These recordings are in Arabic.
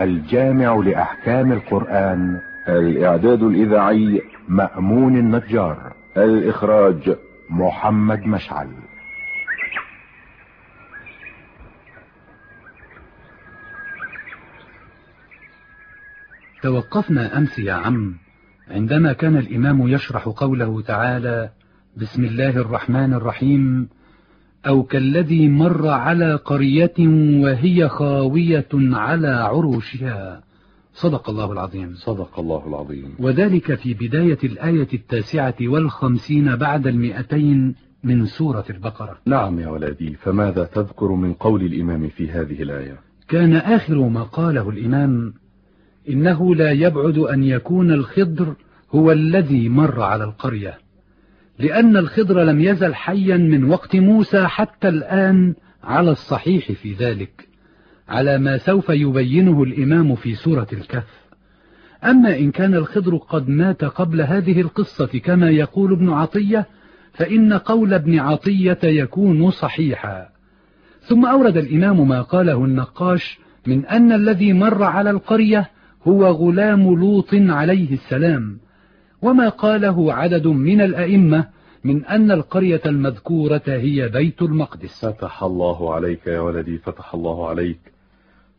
الجامع لأحكام القرآن. الإعداد الإذاعي مأمون النجار. الإخراج محمد مشعل. توقفنا أمس يا عم. عندما كان الإمام يشرح قوله تعالى بسم الله الرحمن الرحيم أو كالذي مر على قرية وهي خاوية على عروشها. صدق الله العظيم. صدق الله العظيم. وذلك في بداية الآية التاسعة والخمسين بعد المئتين من سورة البقرة. نعم يا ولدي فماذا تذكر من قول الإمام في هذه الآية؟ كان آخر ما قاله الإمام إنه لا يبعد أن يكون الخضر هو الذي مر على القرية. لأن الخضر لم يزل حيا من وقت موسى حتى الآن على الصحيح في ذلك على ما سوف يبينه الإمام في سورة الكهف. أما إن كان الخضر قد مات قبل هذه القصة كما يقول ابن عطية فإن قول ابن عطية يكون صحيحا. ثم أورد الإمام ما قاله النقاش من أن الذي مر على القرية هو غلام لوط عليه السلام. وما قاله عدد من الأئمة من أن القرية المذكورة هي بيت المقدس. فتح الله عليك يا ولدي فتح الله عليك.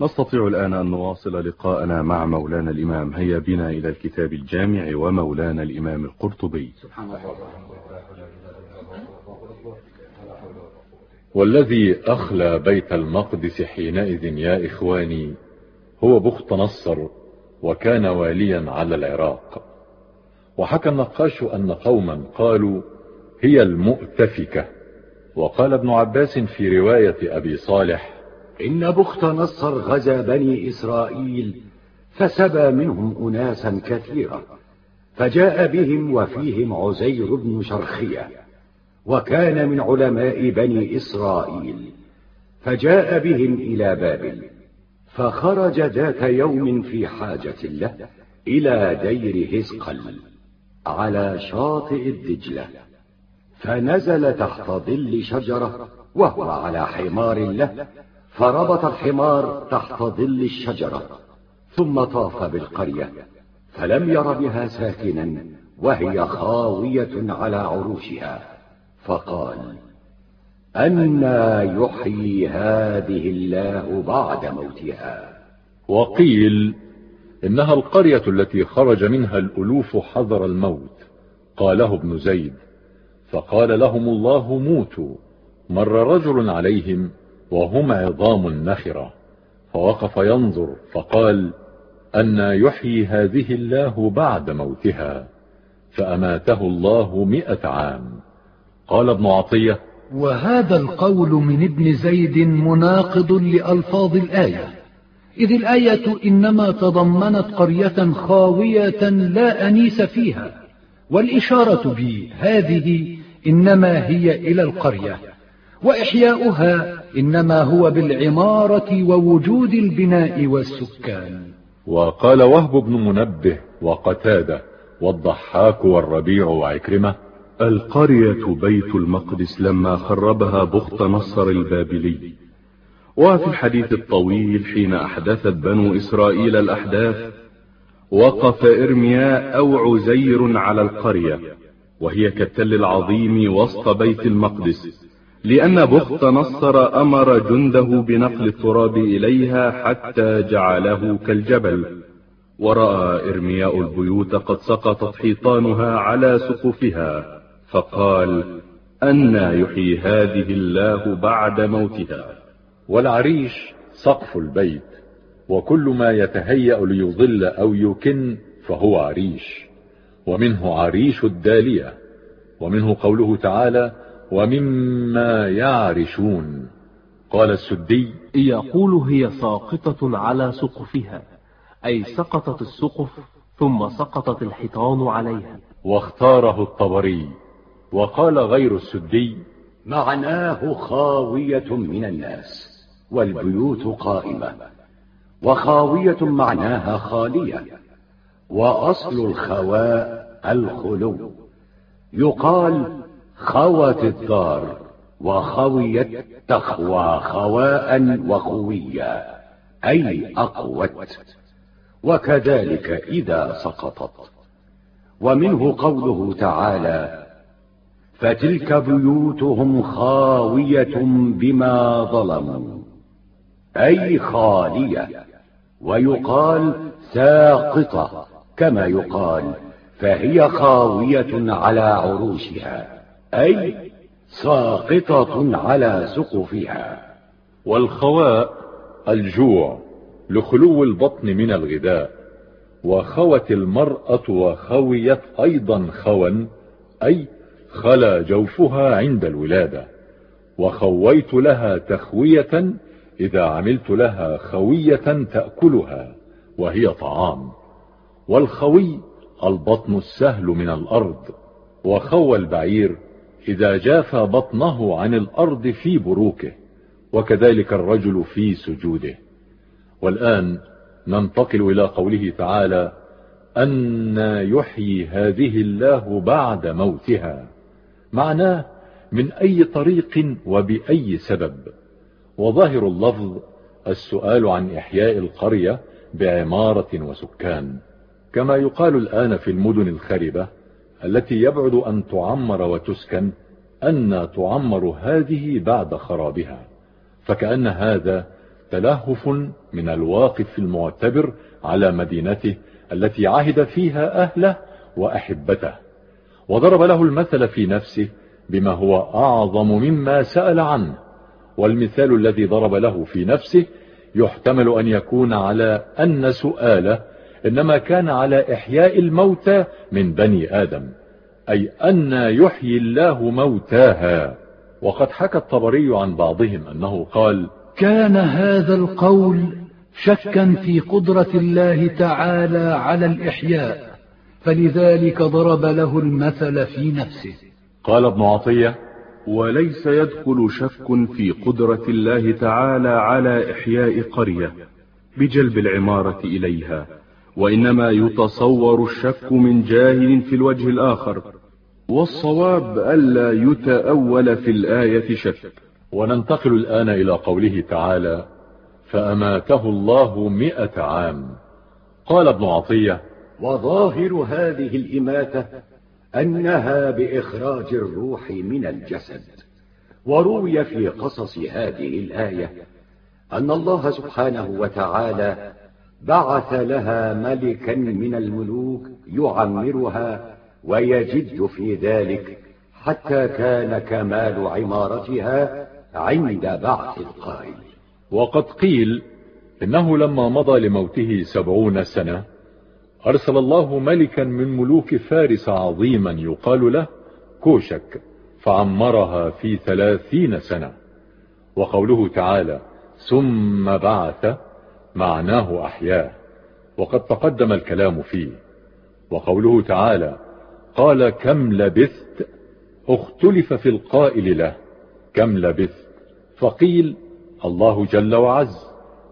نستطيع الآن أن نواصل لقاءنا مع مولانا الإمام. هيا بنا إلى الكتاب الجامع ومولانا الإمام القرطبي. سبحان الله والذي أخلى بيت المقدس حينئذ يا إخواني هو بخت نصر وكان واليا على العراق. وحكى النقاش أن قوما قالوا هي المؤتفكة. وقال ابن عباس في رواية أبي صالح إن بخت نصر غزا بني إسرائيل فسبى منهم أناسا كثيرا فجاء بهم وفيهم عزير بن شرخية وكان من علماء بني إسرائيل فجاء بهم إلى بابل فخرج ذات يوم في حاجة له إلى دير هزقل. على شاطئ الدجلة فنزل تحت ظل شجرة وهو على حمار له فربط الحمار تحت ظل الشجرة ثم طاف بالقرية فلم ير بها ساكنا وهي خاوية على عروشها فقال أنا يحيي هذه الله بعد موتها. وقيل إنها القرية التي خرج منها الألوف حذر الموت قاله ابن زيد. فقال لهم الله موتوا. مر رجل عليهم وهم عظام نخرة فوقف ينظر فقال أن يحيي هذه الله بعد موتها فأماته الله مئة عام. قال ابن عطية وهذا القول من ابن زيد مناقض لألفاظ الآية. إذ الآية إنما تضمنت قرية خاوية لا أنيس فيها والإشارة بهذه إنما هي إلى القرية وإحياؤها إنما هو بالعمارة ووجود البناء والسكان. وقال وهب بن منبه وقتادة والضحاك والربيع وعكرمة القرية بيت المقدس لما خربها بخت نصر البابلي وفي الحديث الطويل حين أحدثت بنو إسرائيل الأحداث وقف إرمياء أو عزير على القرية وهي كالتل العظيم وسط بيت المقدس لأن بخت نصر أمر جنده بنقل التراب إليها حتى جعله كالجبل. ورأى إرمياء البيوت قد سقطت حيطانها على سقفها فقال أنا يحيي هذه الله بعد موتها. والعريش سقف البيت وكل ما يتهيأ ليضل أو يكن فهو عريش ومنه عريش الدالية ومنه قوله تعالى ومما يعرشون قال السدي يقول هي ساقطة على سقفها أي سقطت السقف ثم سقطت الحيطان عليها. واختاره الطبري وقال غير السدي معناه خاوية من الناس. والبيوت قائمة. وخاوية معناها خالية. وأصل الخواء الخلو. يقال خوت الدار وخويت تخوى خواء وخويا. أي أقوت. وكذلك إذا سقطت. ومنه قوله تعالى فتلك بيوتهم خاوية بما ظلموا أي خالية. ويقال ساقطة كما يقال فهي خاوية على عروشها أي ساقطة على سقفها والخواء الجوع لخلو البطن من الغذاء وخوت المرأة وخويت أيضا خوا أي خلا جوفها عند الولادة وخويت لها تخوية إذا عملت لها خوية تأكلها وهي طعام. والخوي البطن السهل من الأرض وخوى البعير إذا جاف بطنه عن الأرض في بروكه وكذلك الرجل في سجوده. والآن ننتقل إلى قوله تعالى أن يحيي هذه الله بعد موتها. معناه من أي طريق وبأي سبب. وظاهر اللفظ السؤال عن إحياء القرية بعمارة وسكان. كما يقال الآن في المدن الخربة التي يبعد أن تعمر وتسكن أن تعمر هذه بعد خرابها فكأن هذا تلهف من الواقف المعتبر على مدينته التي عهد فيها أهله وأحبته. وضرب له المثل في نفسه بما هو أعظم مما سأل عنه. والمثال الذي ضرب له في نفسه يحتمل أن يكون على أن سؤاله إنما كان على إحياء الموتى من بني آدم أي أن يحيي الله موتاها. وقد حكى الطبري عن بعضهم أنه قال كان هذا القول شكا في قدرة الله تعالى على الإحياء فلذلك ضرب له المثل في نفسه. قال ابن عطية وليس يدخل شك في قدرة الله تعالى على إحياء قرية بجلب العمارة إليها وإنما يتصور الشك من جاهل في الوجه الآخر والصواب ألا يتأول في الآية شك. وننتقل الآن إلى قوله تعالى فأماته الله مئة عام قال ابن عطية وظاهر هذه الإماتة أنها بإخراج الروح من الجسد. وروي في قصص هذه الآية أن الله سبحانه وتعالى بعث لها ملكا من الملوك يعمرها ويجد في ذلك حتى كان كمال عمارتها عند بعث القائل. وقد قيل إنه لما مضى لموته سبعون سنة أرسل الله ملكا من ملوك فارس عظيما يقال له كوشك فعمرها في ثلاثين سنة. وقوله تعالى ثم بعث معناه أحياه وقد تقدم الكلام فيه. وقوله تعالى قال كم لبثت؟ اختلف في القائل له كم لبثت؟ فقيل الله جل وعز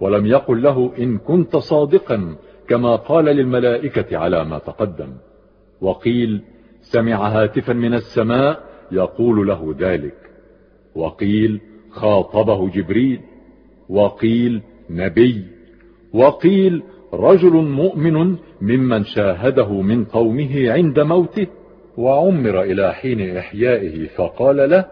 ولم يقل له إن كنت صادقا كما قال للملائكة على ما تقدم. وقيل سمع هاتفا من السماء يقول له ذلك. وقيل خاطبه جبريل. وقيل نبي. وقيل رجل مؤمن ممن شاهده من قومه عند موته. وعمر إلى حين إحيائه فقال له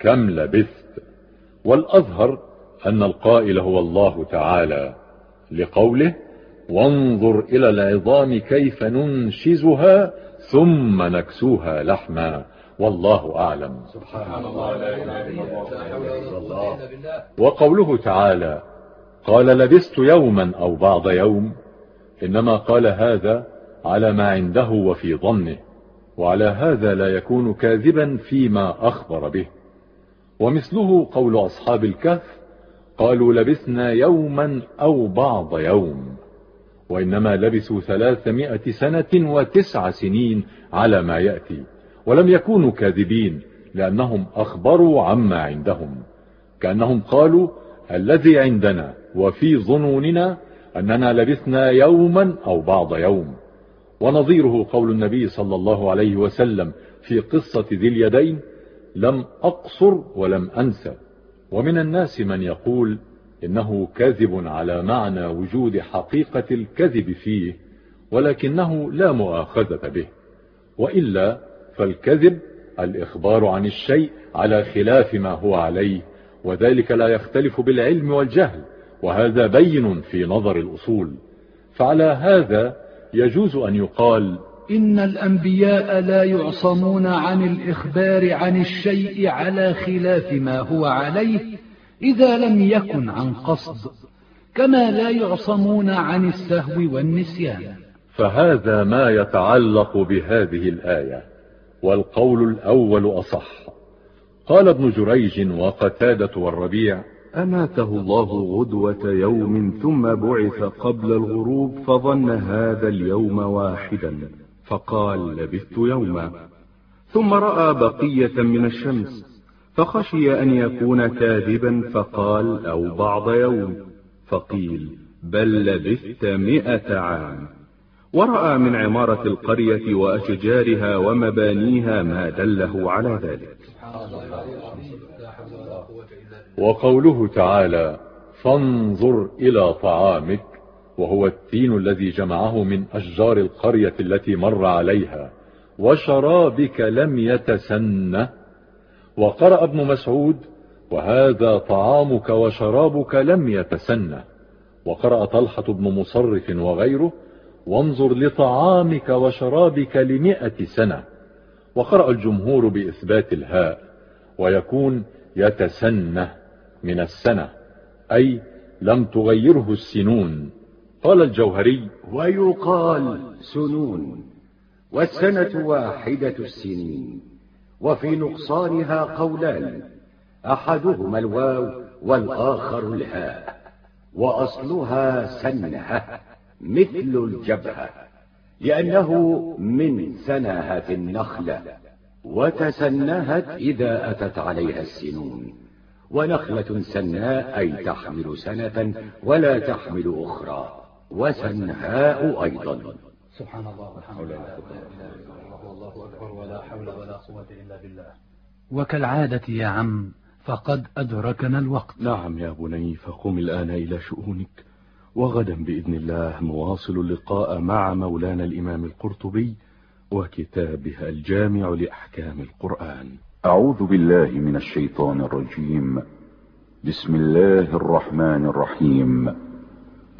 كم لبثت؟ والأظهر أن القائل هو الله تعالى لقوله وانظر إلى العظام كيف ننشزها ثم نكسوها لحما والله أعلم. سبحان الله لا إله إلا الله وقوله تعالى قال لبست يوما أو بعض يوم. إنما قال هذا على ما عنده وفي ظنه وعلى هذا لا يكون كاذبا فيما أخبر به. ومثله قول أصحاب الكهف قالوا لبثنا يوما أو بعض يوم. وإنما لبثوا ثلاثمائة سنة وتسع سنين على ما يأتي ولم يكونوا كاذبين لأنهم أخبروا عما عندهم. كأنهم قالوا الذي عندنا وفي ظنوننا أننا لبثنا يوما أو بعض يوم. ونظيره قول النبي صلى الله عليه وسلم في قصة ذي اليدين لم أقصر ولم أنسى. ومن الناس من يقول إنه كاذب على معنى وجود حقيقة الكذب فيه ولكنه لا مؤاخذة به. وإلا فالكذب الإخبار عن الشيء على خلاف ما هو عليه وذلك لا يختلف بالعلم والجهل وهذا بين في نظر الأصول. فعلى هذا يجوز أن يقال إن الأنبياء لا يعصمون عن الإخبار عن الشيء على خلاف ما هو عليه إذا لم يكن عن قصد كما لا يعصمون عن السهو والنسيان. فهذا ما يتعلق بهذه الآية والقول الأول أصح. قال ابن جريج وقتادة والربيع أماته الله غدوة يوم ثم بعث قبل الغروب فظن هذا اليوم واحدا فقال لبثت يوما. ثم رأى بقية من الشمس فخشي أن يكون كاذبا فقال أو بعض يوم. فقيل بل لبثت مئة عام. ورأى من عمارة القرية وأشجارها ومبانيها ما دله على ذلك. وقوله تعالى فانظر إلى طعامك وهو التين الذي جمعه من أشجار القرية التي مر عليها وشرابك لم يتسنه وقرأ ابن مسعود وهذا طعامك وشرابك لم يتسنه وقرأ طلحة بن مصرف وغيره وانظر لطعامك وشرابك لمئة سنة. وقرأ الجمهور بإثبات الهاء ويكون يتسنه من السنة أي لم تغيره السنون. قال الجوهري ويقال سنون والسنة واحدة السنين. وفي نقصانها قولان. أحدهما الواو والآخر الهاء وأصلها سنها مثل الجبهة. لأنه من سنهة النخلة. وتسنهت إذا أتت عليها السنون. ونخلة سناء أي تحمل سنة ولا تحمل أخرى. وسنهاء أيضا. سبحان الله والحمد لله والله أكبر ولا حول ولا قوة إلا بالله. وكالعادة يا عم فقد أدركنا الوقت. نعم يا بني فقم الآن إلى شؤونك. وغدا بإذن الله نواصل اللقاء مع مولانا الإمام القرطبي وكتابها الجامع لأحكام القرآن. أعوذ بالله من الشيطان الرجيم. بسم الله الرحمن الرحيم.